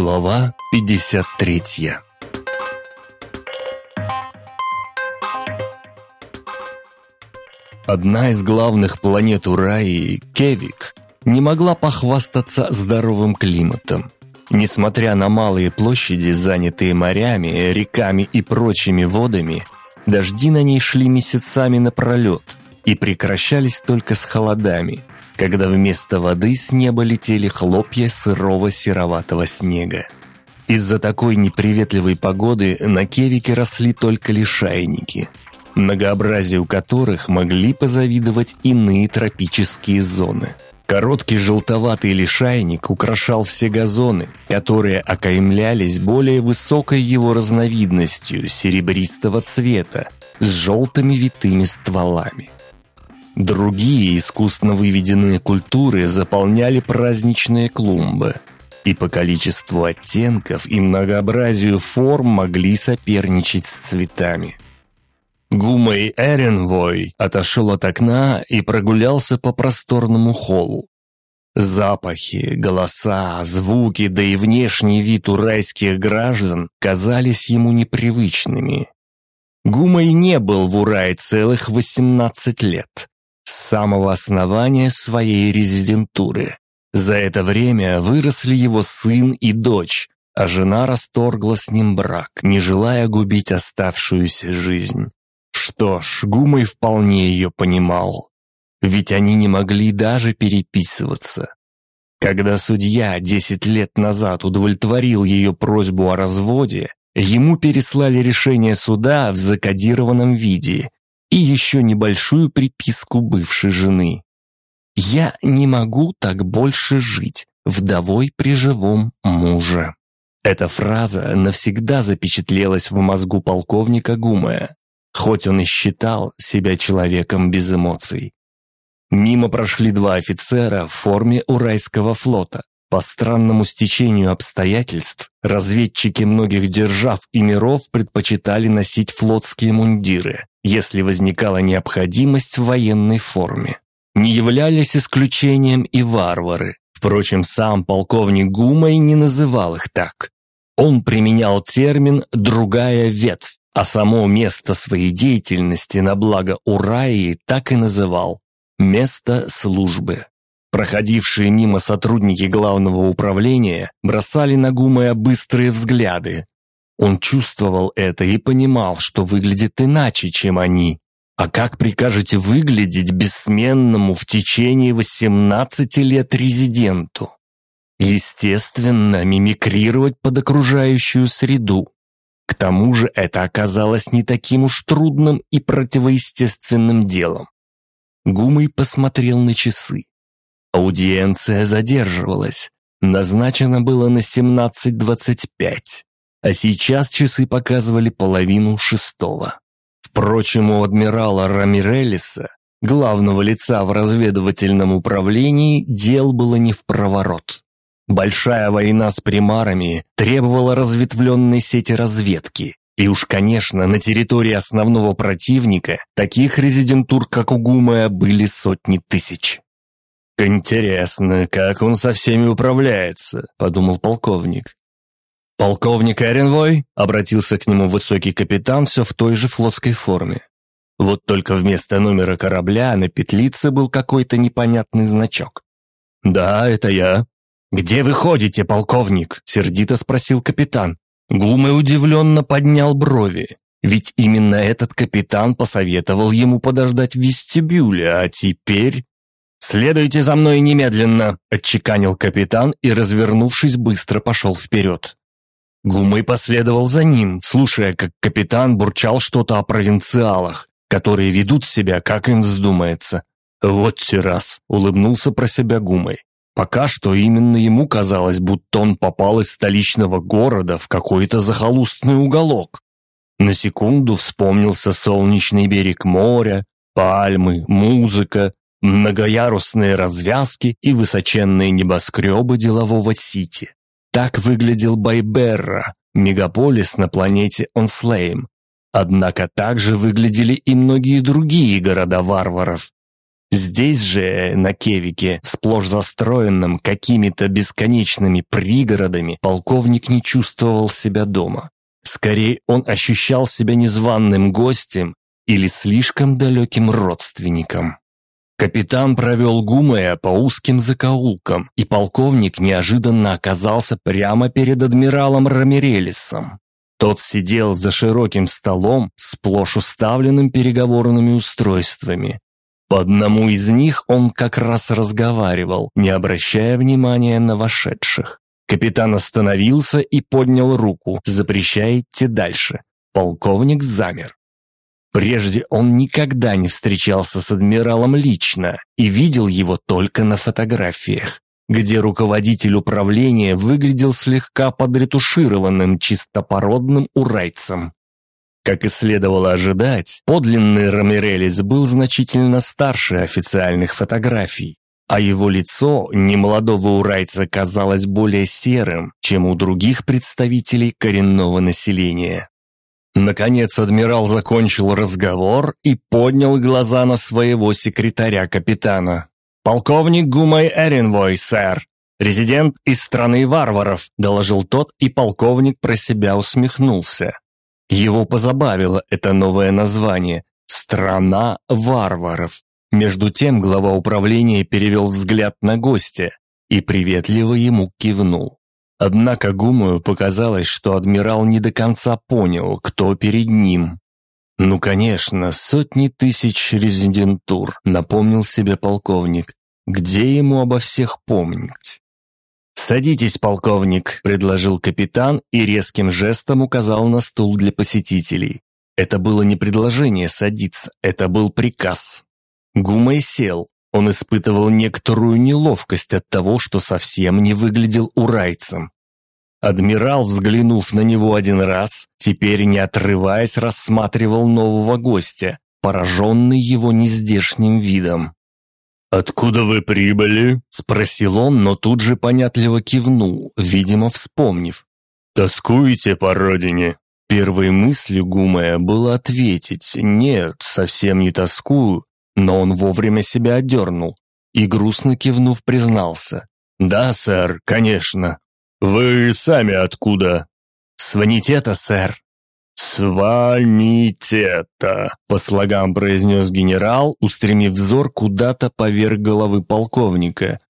Глава 53 Одна из главных планет Ураи, Кевик, не могла похвастаться здоровым климатом. Несмотря на малые площади, занятые морями, реками и прочими водами, дожди на ней шли месяцами напролет и прекращались только с холодами – когда вместо воды с неба летели хлопья сырого сероватого снега. Из-за такой неприветливой погоды на Кевике росли только лишайники, многообразию которых могли позавидовать иные тропические зоны. Короткий желтоватый лишайник украшал все газоны, которые окаймлялись более высокой его разновидностью серебристого цвета с желтыми витыми стволами. Другие искусственно выведенные культуры заполняли праздничные клумбы, и по количеству оттенков и многообразию форм могли соперничать с цветами. Гумой Эренвой отошел от окна и прогулялся по просторному холлу. Запахи, голоса, звуки, да и внешний вид урайских граждан казались ему непривычными. Гумой не был в Урае целых 18 лет с самого основания своей резидентуры. За это время выросли его сын и дочь, а жена расторгла с ним брак, не желая губить оставшуюся жизнь. Что ж, Гумой вполне ее понимал. Ведь они не могли даже переписываться. Когда судья 10 лет назад удовлетворил ее просьбу о разводе, ему переслали решение суда в закодированном виде, и еще небольшую приписку бывшей жены. «Я не могу так больше жить, вдовой при живом муже». Эта фраза навсегда запечатлелась в мозгу полковника Гумая, хоть он и считал себя человеком без эмоций. Мимо прошли два офицера в форме Уральского флота. По странному стечению обстоятельств, разведчики многих держав и миров предпочитали носить флотские мундиры, если возникала необходимость в военной форме. Не являлись исключением и варвары. Впрочем, сам полковник Гумай не называл их так. Он применял термин «другая ветвь», а само место своей деятельности на благо Ураи так и называл «место службы». Проходившие мимо сотрудники главного управления бросали на Гумая быстрые взгляды, он чувствовал это и понимал, что выглядит иначе, чем они. А как прикажете выглядеть бессменному в течение 18 лет резиденту? Естественно, мимикрировать под окружающую среду. К тому же это оказалось не таким уж трудным и противоестественным делом. Гумый посмотрел на часы. Аудиенция задерживалась. Назначено было на 17.25 а сейчас часы показывали половину шестого. Впрочем, у адмирала Рамирелиса, главного лица в разведывательном управлении, дел было не в проворот. Большая война с примарами требовала разветвленной сети разведки, и уж, конечно, на территории основного противника таких резидентур, как у Гумая, были сотни тысяч. «Интересно, как он со всеми управляется», — подумал полковник. «Полковник Эренвой?» — обратился к нему высокий капитан все в той же флотской форме. Вот только вместо номера корабля на петлице был какой-то непонятный значок. «Да, это я». «Где вы ходите, полковник?» — сердито спросил капитан. Гумы удивленно поднял брови. Ведь именно этот капитан посоветовал ему подождать в вестибюле, а теперь... «Следуйте за мной немедленно!» – отчеканил капитан и, развернувшись, быстро пошел вперед. Гумой последовал за ним, слушая, как капитан бурчал что-то о провинциалах, которые ведут себя, как им вздумается. «Вот те раз», — улыбнулся про себя Гумой. Пока что именно ему казалось, будто он попал из столичного города в какой-то захолустный уголок. На секунду вспомнился солнечный берег моря, пальмы, музыка, многоярусные развязки и высоченные небоскребы делового Сити. Так выглядел Байберра, мегаполис на планете Онслейм. Однако также выглядели и многие другие города варваров. Здесь же, на Кевике, сплошь застроенном какими-то бесконечными пригородами, полковник не чувствовал себя дома. Скорее, он ощущал себя незваным гостем или слишком далеким родственником. Капитан провел Гумая по узким закоулкам, и полковник неожиданно оказался прямо перед адмиралом Рамирелисом. Тот сидел за широким столом, сплошь уставленным переговорными устройствами. По одному из них он как раз разговаривал, не обращая внимания на вошедших. Капитан остановился и поднял руку, запрещая идти дальше. Полковник замер. Прежде он никогда не встречался с адмиралом лично и видел его только на фотографиях где руководитель управления выглядел слегка подретушированным чистопородным урайцем. Как и следовало ожидать, подлинный Рамирелис был значительно старше официальных фотографий, а его лицо немолодого урайца казалось более серым, чем у других представителей коренного населения. Наконец адмирал закончил разговор и поднял глаза на своего секретаря-капитана. «Полковник Гумай Эренвой, сэр. Резидент из страны варваров», – доложил тот, и полковник про себя усмехнулся. Его позабавило это новое название «Страна варваров». Между тем глава управления перевел взгляд на гостя и приветливо ему кивнул. Однако Гумаю показалось, что адмирал не до конца понял, кто перед ним. «Ну, конечно, сотни тысяч резидентур», — напомнил себе полковник. Где ему обо всех помнить? «Садитесь, полковник», – предложил капитан и резким жестом указал на стул для посетителей. Это было не предложение садиться, это был приказ. Гумай сел. Он испытывал некоторую неловкость от того, что совсем не выглядел урайцем. Адмирал, взглянув на него один раз, теперь не отрываясь рассматривал нового гостя, пораженный его нездешним видом. «Откуда вы прибыли?» – спросил он, но тут же понятливо кивнул, видимо, вспомнив. «Тоскуете по родине?» Первой мыслью Гумая было ответить «нет, совсем не тоскую», но он вовремя себя одернул и, грустно кивнув, признался. «Да, сэр, конечно». «Вы сами откуда?» «С ванитета, сэр». «Сванитета», — по слогам произнес генерал, устремив взор куда-то поверх головы полковника.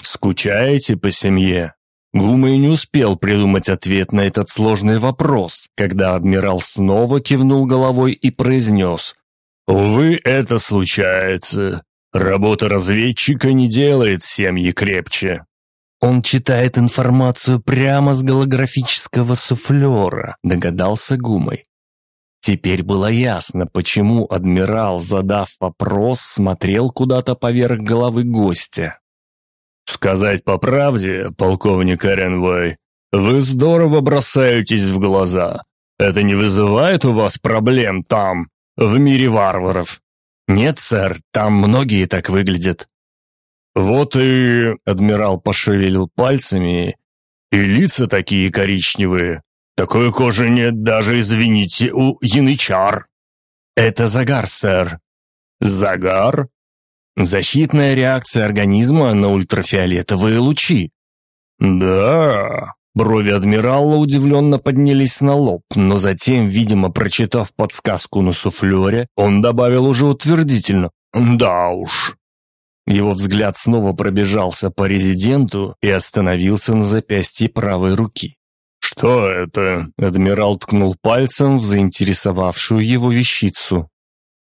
«Скучаете по семье?» Гумай не успел придумать ответ на этот сложный вопрос, когда адмирал снова кивнул головой и произнес. «Увы, это случается. Работа разведчика не делает семьи крепче». «Он читает информацию прямо с голографического суфлера», догадался Гумай. Теперь было ясно, почему адмирал, задав вопрос, смотрел куда-то поверх головы гостя. «Сказать по правде, полковник Эренвой, вы здорово бросаетесь в глаза. Это не вызывает у вас проблем там, в мире варваров?» «Нет, сэр, там многие так выглядят». «Вот и...» — адмирал пошевелил пальцами. «И лица такие коричневые. Такой кожи нет даже, извините, у янычар». «Это загар, сэр». «Загар?» «Защитная реакция организма на ультрафиолетовые лучи». «Да...» Брови адмирала удивленно поднялись на лоб, но затем, видимо, прочитав подсказку на суфлере, он добавил уже утвердительно «Да уж». Его взгляд снова пробежался по резиденту и остановился на запястье правой руки. «Что это?» – адмирал ткнул пальцем в заинтересовавшую его вещицу.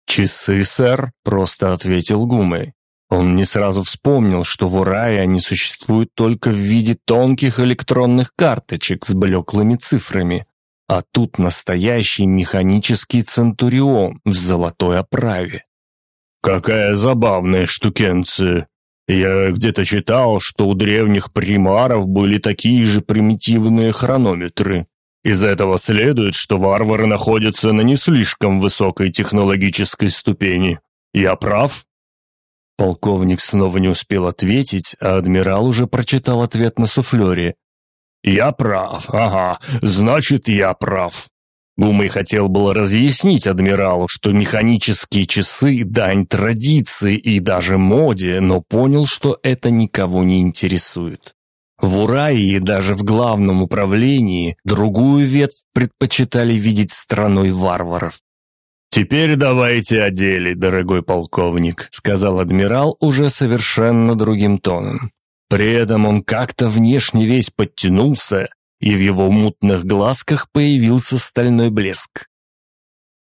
«Часы, сэр», – просто ответил Гумэй. Он не сразу вспомнил, что в Урае они существуют только в виде тонких электронных карточек с блеклыми цифрами. А тут настоящий механический центурион в золотой оправе. «Какая забавная штукенция!» Я где-то читал, что у древних примаров были такие же примитивные хронометры. Из этого следует, что варвары находятся на не слишком высокой технологической ступени. Я прав? Полковник снова не успел ответить, а адмирал уже прочитал ответ на суфлере. «Я прав, ага, значит, я прав. Гумой хотел было разъяснить адмиралу, что механические часы – дань традиции и даже моде, но понял, что это никого не интересует. В Ураи даже в главном управлении другую ветвь предпочитали видеть страной варваров. «Теперь давайте о деле, дорогой полковник», — сказал адмирал уже совершенно другим тоном. При этом он как-то внешне весь подтянулся, и в его мутных глазках появился стальной блеск.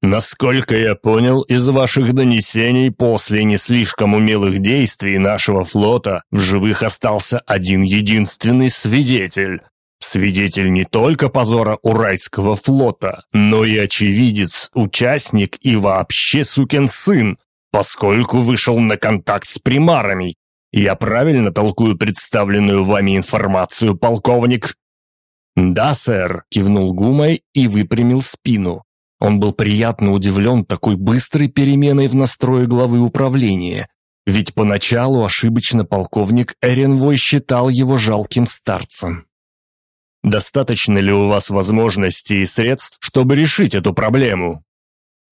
Насколько я понял из ваших донесений, после не слишком умелых действий нашего флота в живых остался один единственный свидетель. Свидетель не только позора Уральского флота, но и очевидец, участник и вообще сукин сын, поскольку вышел на контакт с примарами. Я правильно толкую представленную вами информацию, полковник? «Да, сэр», – кивнул Гумай и выпрямил спину. Он был приятно удивлен такой быстрой переменой в настрое главы управления, ведь поначалу ошибочно полковник Эренвой считал его жалким старцем. «Достаточно ли у вас возможностей и средств, чтобы решить эту проблему?»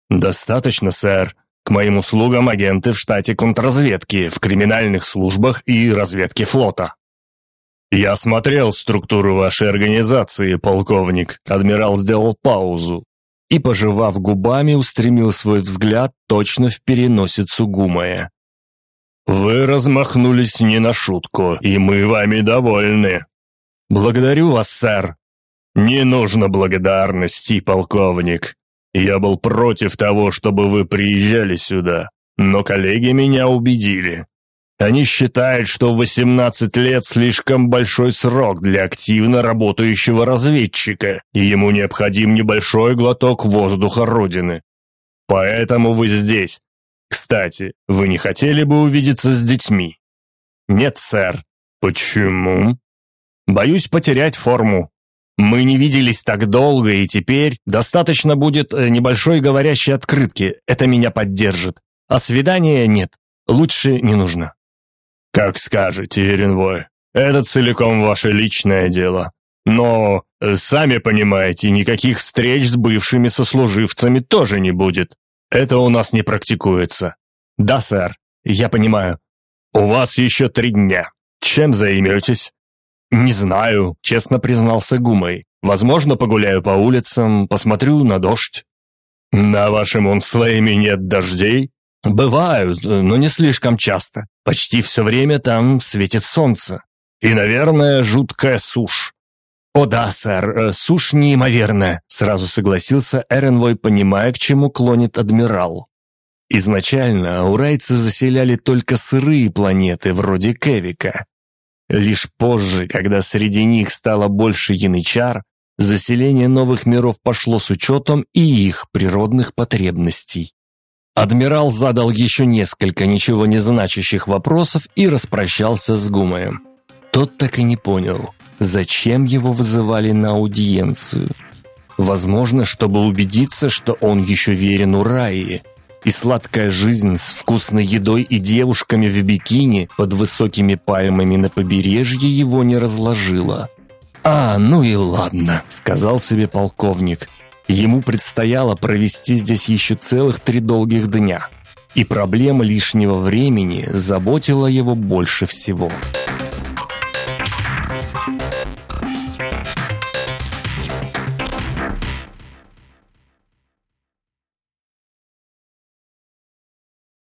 «Достаточно, сэр. К моим услугам агенты в штате контрразведки, в криминальных службах и разведке флота». «Я смотрел структуру вашей организации, полковник», адмирал сделал паузу, и, пожевав губами, устремил свой взгляд точно в переносицу Гумая. «Вы размахнулись не на шутку, и мы вами довольны». «Благодарю вас, сэр». «Не нужно благодарности, полковник. Я был против того, чтобы вы приезжали сюда, но коллеги меня убедили. Они считают, что 18 лет слишком большой срок для активно работающего разведчика, и ему необходим небольшой глоток воздуха Родины. Поэтому вы здесь. Кстати, вы не хотели бы увидеться с детьми? Нет, сэр. Почему? Боюсь потерять форму. Мы не виделись так долго, и теперь достаточно будет э, небольшой говорящей открытки. Это меня поддержит. А свидания нет. Лучше не нужно. «Как скажете, Еренвой. Это целиком ваше личное дело. Но, э, сами понимаете, никаких встреч с бывшими сослуживцами тоже не будет. Это у нас не практикуется». «Да, сэр, я понимаю. У вас еще три дня. Чем займетесь?» «Не знаю», — честно признался Гумой. «Возможно, погуляю по улицам, посмотрю на дождь». «На вашем он слэме нет дождей?» «Бывают, но не слишком часто. Почти все время там светит солнце. И, наверное, жуткая сушь». «О да, сэр, э, сушь неимоверная», — сразу согласился Эренвой, понимая, к чему клонит адмирал. Изначально урайцы заселяли только сырые планеты, вроде Кевика. Лишь позже, когда среди них стало больше янычар, заселение новых миров пошло с учетом и их природных потребностей. Адмирал задал еще несколько ничего не значащих вопросов и распрощался с Гумаем. Тот так и не понял, зачем его вызывали на аудиенцию. Возможно, чтобы убедиться, что он еще верен Ураи, и сладкая жизнь с вкусной едой и девушками в бикини под высокими пальмами на побережье его не разложила. «А, ну и ладно», — сказал себе полковник. Ему предстояло провести здесь еще целых три долгих дня. И проблема лишнего времени заботила его больше всего. «Проблема»